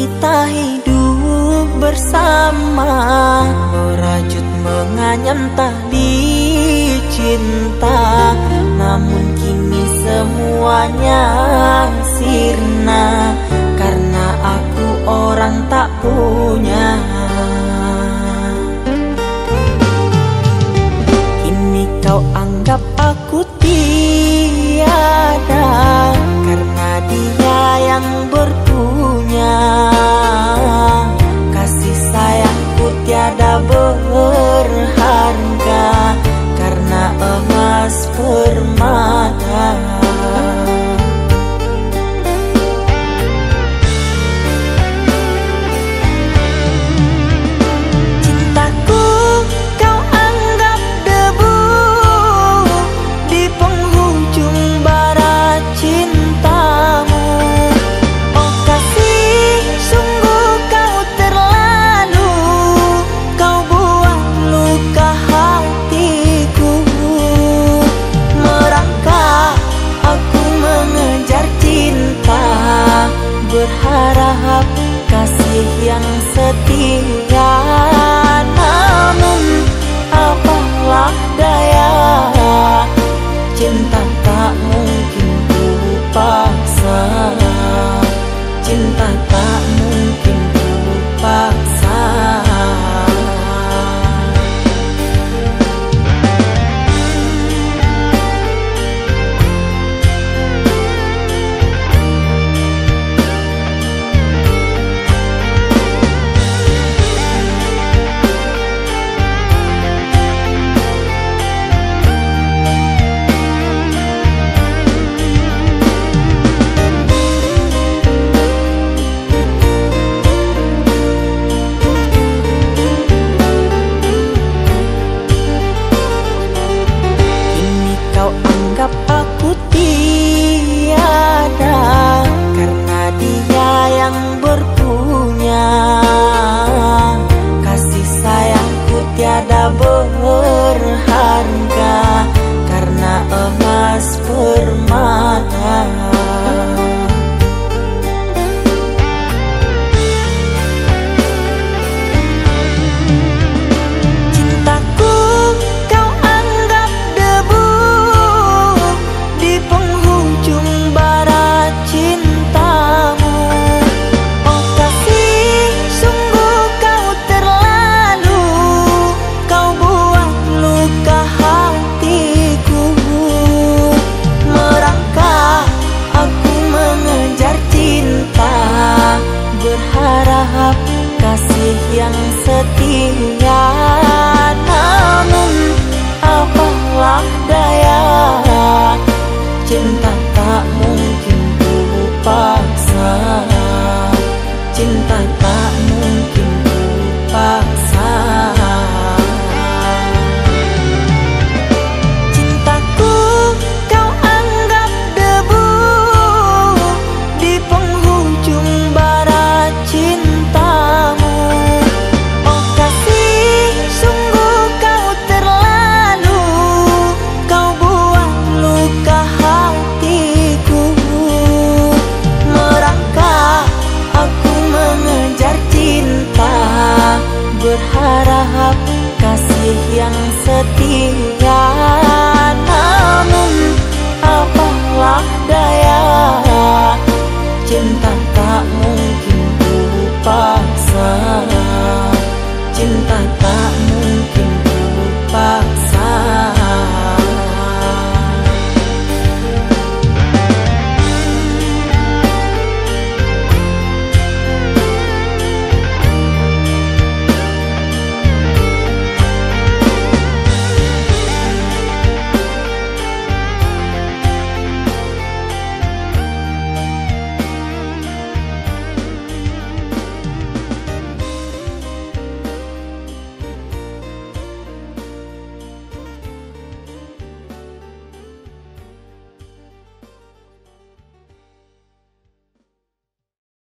kita hidup bersama Merajut menganyam tali cinta Namun kini semuanya sirna Karena aku orang tak punya yang setia. Cùng Rahap kasih yang setia